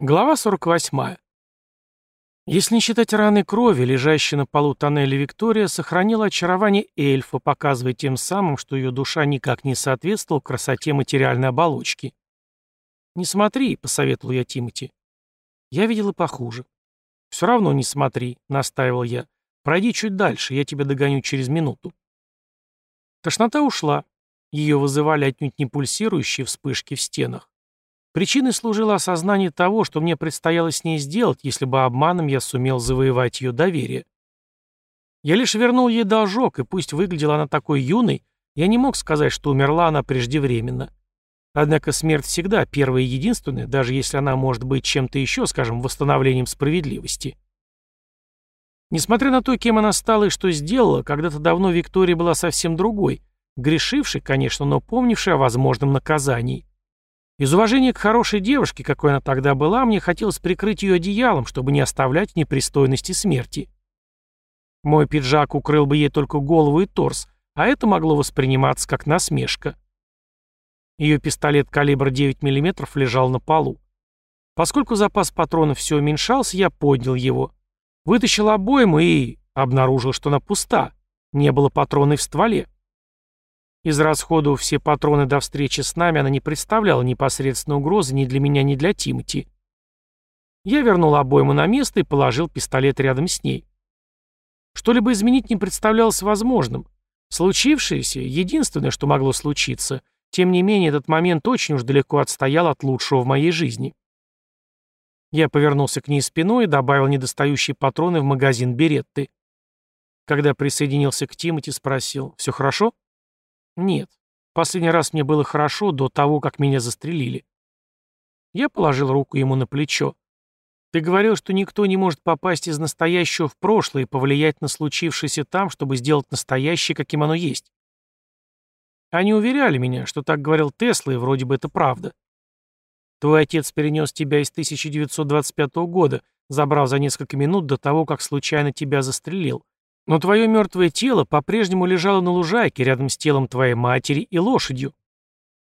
Глава 48. Если не считать раны крови, лежащей на полу тоннеля Виктория сохранила очарование эльфа, показывая тем самым, что ее душа никак не соответствовала красоте материальной оболочки. «Не смотри», — посоветовал я Тимати. Я видел и похуже. «Все равно не смотри», — настаивал я. «Пройди чуть дальше, я тебя догоню через минуту». Тошнота ушла. Ее вызывали отнюдь не пульсирующие вспышки в стенах. Причиной служило осознание того, что мне предстояло с ней сделать, если бы обманом я сумел завоевать ее доверие. Я лишь вернул ей должок, и пусть выглядела она такой юной, я не мог сказать, что умерла она преждевременно. Однако смерть всегда первая и единственная, даже если она может быть чем-то еще, скажем, восстановлением справедливости. Несмотря на то, кем она стала и что сделала, когда-то давно Виктория была совсем другой, грешившей, конечно, но помнившей о возможном наказании. Из уважения к хорошей девушке, какой она тогда была, мне хотелось прикрыть ее одеялом, чтобы не оставлять непристойности смерти. Мой пиджак укрыл бы ей только голову и торс, а это могло восприниматься как насмешка. Ее пистолет калибра 9 мм лежал на полу. Поскольку запас патронов все уменьшался, я поднял его. Вытащил обойму и обнаружил, что она пуста. Не было патронов в стволе. Израсходовав все патроны до встречи с нами, она не представляла непосредственной угрозы ни для меня, ни для Тимати. Я вернул обойму на место и положил пистолет рядом с ней. Что-либо изменить не представлялось возможным. Случившееся — единственное, что могло случиться. Тем не менее, этот момент очень уж далеко отстоял от лучшего в моей жизни. Я повернулся к ней спиной и добавил недостающие патроны в магазин Беретты. Когда присоединился к Тимати, спросил «Все хорошо?» Нет. Последний раз мне было хорошо до того, как меня застрелили. Я положил руку ему на плечо. Ты говорил, что никто не может попасть из настоящего в прошлое и повлиять на случившееся там, чтобы сделать настоящее, каким оно есть. Они уверяли меня, что так говорил Тесла, и вроде бы это правда. Твой отец перенес тебя из 1925 года, забрав за несколько минут до того, как случайно тебя застрелил. Но твое мертвое тело по-прежнему лежало на лужайке рядом с телом твоей матери и лошадью.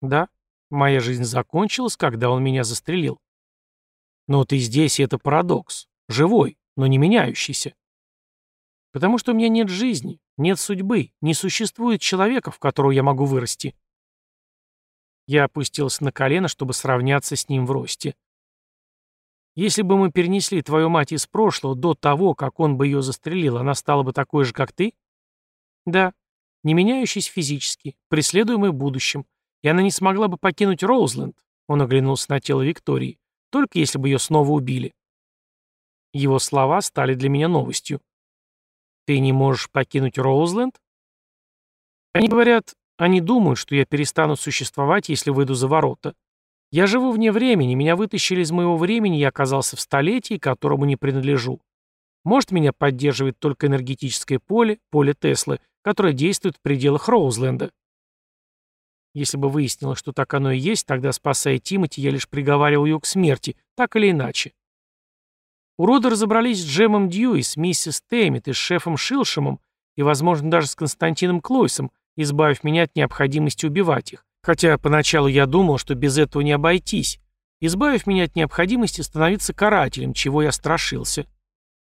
Да, моя жизнь закончилась, когда он меня застрелил. Но ты здесь, и это парадокс. Живой, но не меняющийся. Потому что у меня нет жизни, нет судьбы, не существует человека, в которого я могу вырасти. Я опустился на колено, чтобы сравняться с ним в росте. Если бы мы перенесли твою мать из прошлого до того, как он бы ее застрелил, она стала бы такой же, как ты? Да, не меняющийся физически, преследуемой в будущем. И она не смогла бы покинуть Роузленд, он оглянулся на тело Виктории, только если бы ее снова убили. Его слова стали для меня новостью. Ты не можешь покинуть Роузленд? Они говорят, они думают, что я перестану существовать, если выйду за ворота. Я живу вне времени, меня вытащили из моего времени, я оказался в столетии, которому не принадлежу. Может, меня поддерживает только энергетическое поле, поле Теслы, которое действует в пределах Роузленда. Если бы выяснилось, что так оно и есть, тогда, спасая Тимати, я лишь приговаривал ее к смерти, так или иначе. Уроды разобрались с Джемом Дьюи, с миссис Тэммит и с шефом Шилшемом, и, возможно, даже с Константином Клойсом, избавив меня от необходимости убивать их. Хотя поначалу я думал, что без этого не обойтись, избавив меня от необходимости становиться карателем, чего я страшился.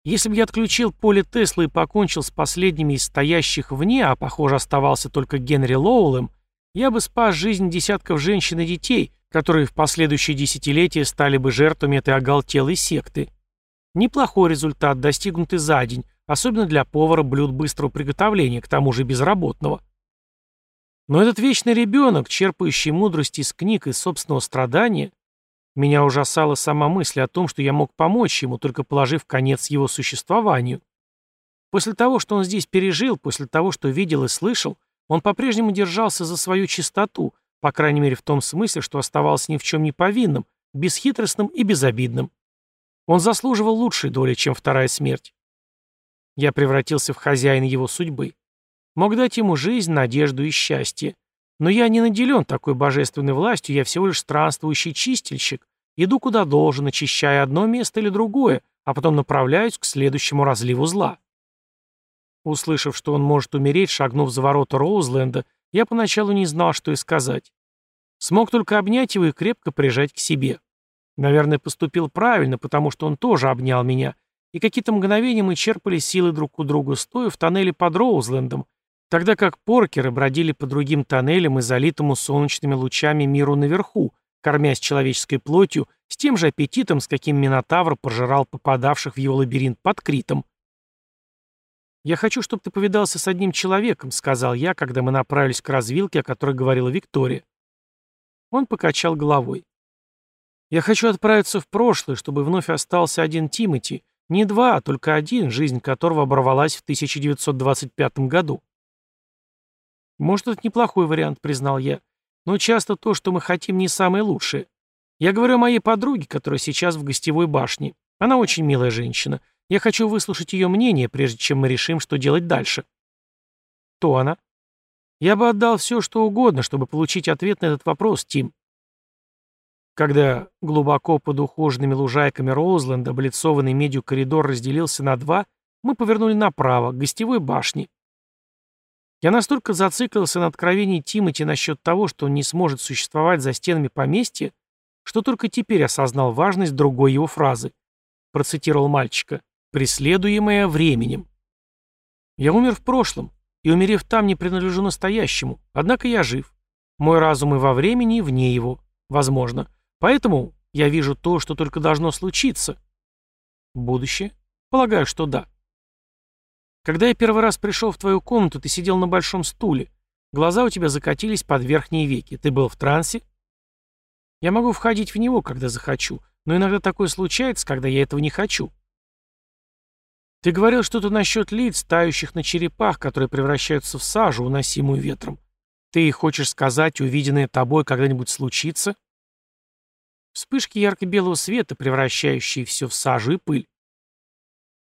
Если бы я отключил поле Теслы и покончил с последними из стоящих вне, а, похоже, оставался только Генри Лоуэллом, я бы спас жизнь десятков женщин и детей, которые в последующие десятилетия стали бы жертвами этой оголтелой секты. Неплохой результат, достигнутый за день, особенно для повара блюд быстрого приготовления, к тому же безработного. Но этот вечный ребенок, черпающий мудрость из книг и собственного страдания, меня ужасала сама мысль о том, что я мог помочь ему, только положив конец его существованию. После того, что он здесь пережил, после того, что видел и слышал, он по-прежнему держался за свою чистоту, по крайней мере в том смысле, что оставался ни в чем не повинным, бесхитростным и безобидным. Он заслуживал лучшей доли, чем вторая смерть. Я превратился в хозяина его судьбы. Мог дать ему жизнь, надежду и счастье. Но я не наделен такой божественной властью, я всего лишь странствующий чистильщик. Иду куда должен, очищая одно место или другое, а потом направляюсь к следующему разливу зла. Услышав, что он может умереть, шагнув за ворота Роузленда, я поначалу не знал, что и сказать. Смог только обнять его и крепко прижать к себе. Наверное, поступил правильно, потому что он тоже обнял меня, и какие-то мгновения мы черпали силы друг у друга, стоя в тоннеле под Роузлендом, тогда как поркеры бродили по другим тоннелям и залитому солнечными лучами миру наверху, кормясь человеческой плотью, с тем же аппетитом, с каким Минотавр пожирал попадавших в его лабиринт под Критом. «Я хочу, чтобы ты повидался с одним человеком», — сказал я, когда мы направились к развилке, о которой говорила Виктория. Он покачал головой. «Я хочу отправиться в прошлое, чтобы вновь остался один Тимати, не два, а только один, жизнь которого оборвалась в 1925 году. Может, это неплохой вариант, признал я. Но часто то, что мы хотим, не самое лучшее. Я говорю о моей подруге, которая сейчас в гостевой башне. Она очень милая женщина. Я хочу выслушать ее мнение, прежде чем мы решим, что делать дальше. Кто она? Я бы отдал все, что угодно, чтобы получить ответ на этот вопрос, Тим. Когда глубоко под ухоженными лужайками Роузленда облицованный медью коридор разделился на два, мы повернули направо, к гостевой башне. Я настолько зациклился на откровении Тимати насчет того, что он не сможет существовать за стенами поместья, что только теперь осознал важность другой его фразы. Процитировал мальчика. «Преследуемая временем». Я умер в прошлом, и, умерев там, не принадлежу настоящему, однако я жив. Мой разум и во времени, и вне его. Возможно. Поэтому я вижу то, что только должно случиться. Будущее? Полагаю, что да. Когда я первый раз пришел в твою комнату, ты сидел на большом стуле. Глаза у тебя закатились под верхние веки. Ты был в трансе? Я могу входить в него, когда захочу, но иногда такое случается, когда я этого не хочу. Ты говорил что-то насчет лиц, тающих на черепах, которые превращаются в сажу, уносимую ветром. Ты хочешь сказать, увиденное тобой когда-нибудь случится? Вспышки ярко-белого света, превращающие все в сажу и пыль.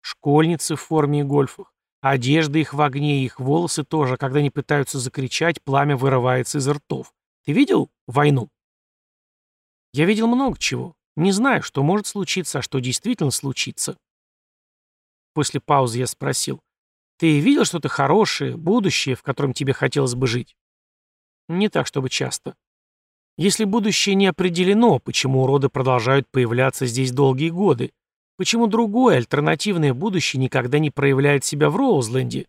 Школьницы в форме и гольфах. Одежда их в огне, их волосы тоже. Когда они пытаются закричать, пламя вырывается из ртов. Ты видел войну? Я видел много чего. Не знаю, что может случиться, а что действительно случится. После паузы я спросил. Ты видел что-то хорошее, будущее, в котором тебе хотелось бы жить? Не так, чтобы часто. Если будущее не определено, почему уроды продолжают появляться здесь долгие годы? Почему другое, альтернативное будущее никогда не проявляет себя в Роузленде?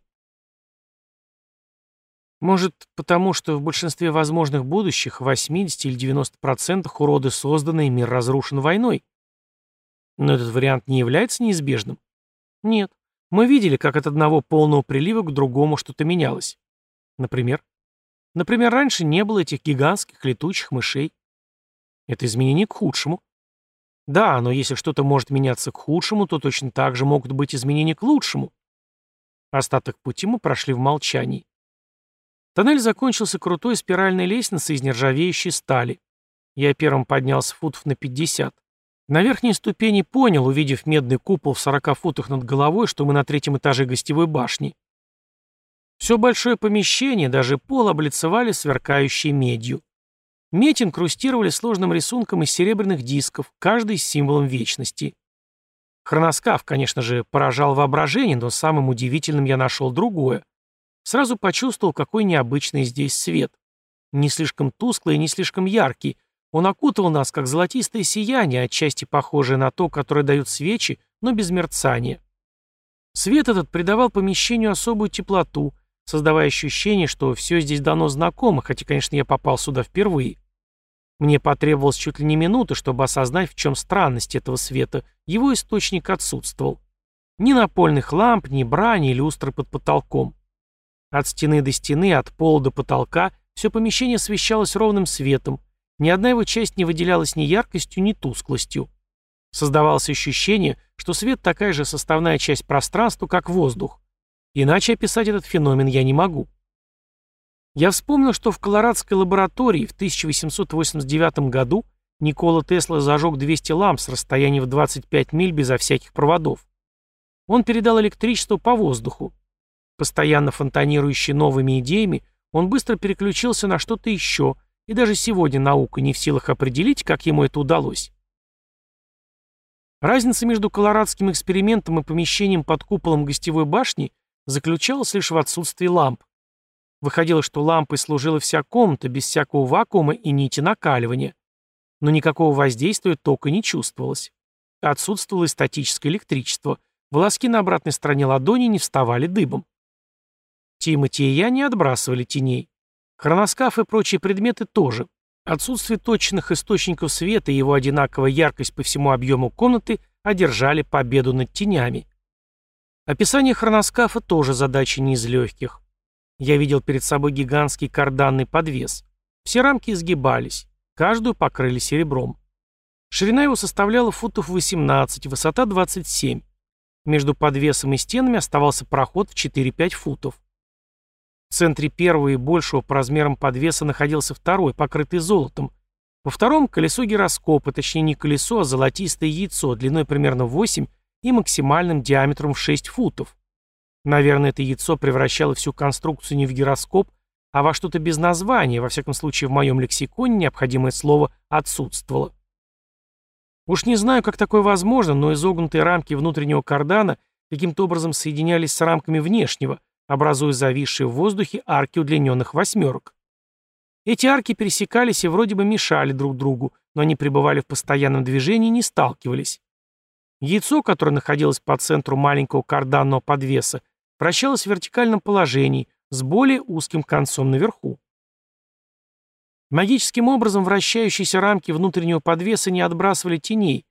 Может, потому что в большинстве возможных будущих, 80 или 90% уроды созданы и мир разрушен войной? Но этот вариант не является неизбежным? Нет. Мы видели, как от одного полного прилива к другому что-то менялось. Например? Например, раньше не было этих гигантских летучих мышей. Это изменение к худшему. Да, но если что-то может меняться к худшему, то точно так же могут быть изменения к лучшему. Остаток пути мы прошли в молчании. Тоннель закончился крутой спиральной лестницей из нержавеющей стали. Я первым поднялся футов на 50. На верхней ступени понял, увидев медный купол в 40 футах над головой, что мы на третьем этаже гостевой башни. Все большое помещение, даже пол облицевали сверкающей медью. Медь инкрустировали сложным рисунком из серебряных дисков, каждый с символом вечности. Хроноскаф, конечно же, поражал воображение, но самым удивительным я нашел другое. Сразу почувствовал, какой необычный здесь свет. Не слишком тусклый и не слишком яркий. Он окутывал нас, как золотистое сияние, отчасти похожее на то, которое дают свечи, но без мерцания. Свет этот придавал помещению особую теплоту, создавая ощущение, что все здесь давно знакомо, хотя, конечно, я попал сюда впервые. Мне потребовалось чуть ли не минуты, чтобы осознать, в чем странность этого света. Его источник отсутствовал. Ни напольных ламп, ни бра, ни люстры под потолком. От стены до стены, от пола до потолка все помещение освещалось ровным светом. Ни одна его часть не выделялась ни яркостью, ни тусклостью. Создавалось ощущение, что свет такая же составная часть пространства, как воздух. Иначе описать этот феномен я не могу. Я вспомнил, что в Колорадской лаборатории в 1889 году Никола Тесла зажег 200 ламп с расстояния в 25 миль безо всяких проводов. Он передал электричество по воздуху. Постоянно фонтанирующий новыми идеями, он быстро переключился на что-то еще, и даже сегодня наука не в силах определить, как ему это удалось. Разница между колорадским экспериментом и помещением под куполом гостевой башни заключалась лишь в отсутствии ламп. Выходило, что лампой служила вся комната, без всякого вакуума и нити накаливания. но никакого воздействия тока не чувствовалось. Отсутствовало статическое электричество. Волоски на обратной стороне ладони не вставали дыбом. Тимати и я не отбрасывали теней. Хроноскаф и прочие предметы тоже. Отсутствие точных источников света и его одинаковая яркость по всему объему комнаты одержали победу над тенями. Описание хроноскафа тоже задача не из легких. Я видел перед собой гигантский карданный подвес. Все рамки изгибались, каждую покрыли серебром. Ширина его составляла футов 18, высота 27. Между подвесом и стенами оставался проход в 4-5 футов. В центре первого и большего по размерам подвеса находился второй, покрытый золотом. Во втором — колесо гироскопа, точнее не колесо, а золотистое яйцо, длиной примерно 8 и максимальным диаметром в 6 футов. Наверное, это яйцо превращало всю конструкцию не в гироскоп, а во что-то без названия, во всяком случае в моем лексиконе необходимое слово отсутствовало. Уж не знаю, как такое возможно, но изогнутые рамки внутреннего кардана каким-то образом соединялись с рамками внешнего — образуя зависшие в воздухе арки удлиненных восьмерок. Эти арки пересекались и вроде бы мешали друг другу, но они пребывали в постоянном движении и не сталкивались. Яйцо, которое находилось по центру маленького карданного подвеса, вращалось в вертикальном положении, с более узким концом наверху. Магическим образом вращающиеся рамки внутреннего подвеса не отбрасывали теней,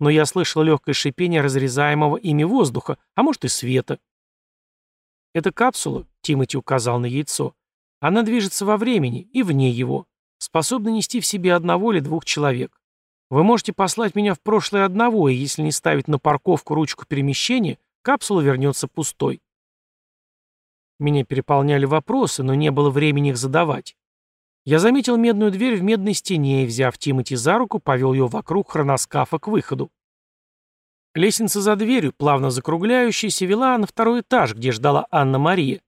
но я слышал легкое шипение разрезаемого ими воздуха, а может и света. Эта капсула, Тимати указал на яйцо, она движется во времени и вне его, способна нести в себе одного или двух человек. Вы можете послать меня в прошлое одного, и если не ставить на парковку ручку перемещения, капсула вернется пустой. Меня переполняли вопросы, но не было времени их задавать. Я заметил медную дверь в медной стене и, взяв Тимати за руку, повел ее вокруг хроноскафа к выходу. Лестница за дверью, плавно закругляющаяся, вела на второй этаж, где ждала Анна-Мария.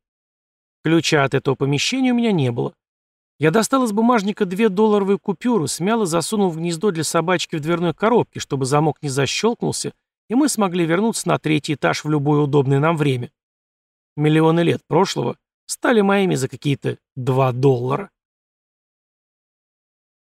Ключа от этого помещения у меня не было. Я достал из бумажника две долларовые купюры, смял и засунул в гнездо для собачки в дверной коробке, чтобы замок не защелкнулся, и мы смогли вернуться на третий этаж в любое удобное нам время. Миллионы лет прошлого стали моими за какие-то два доллара.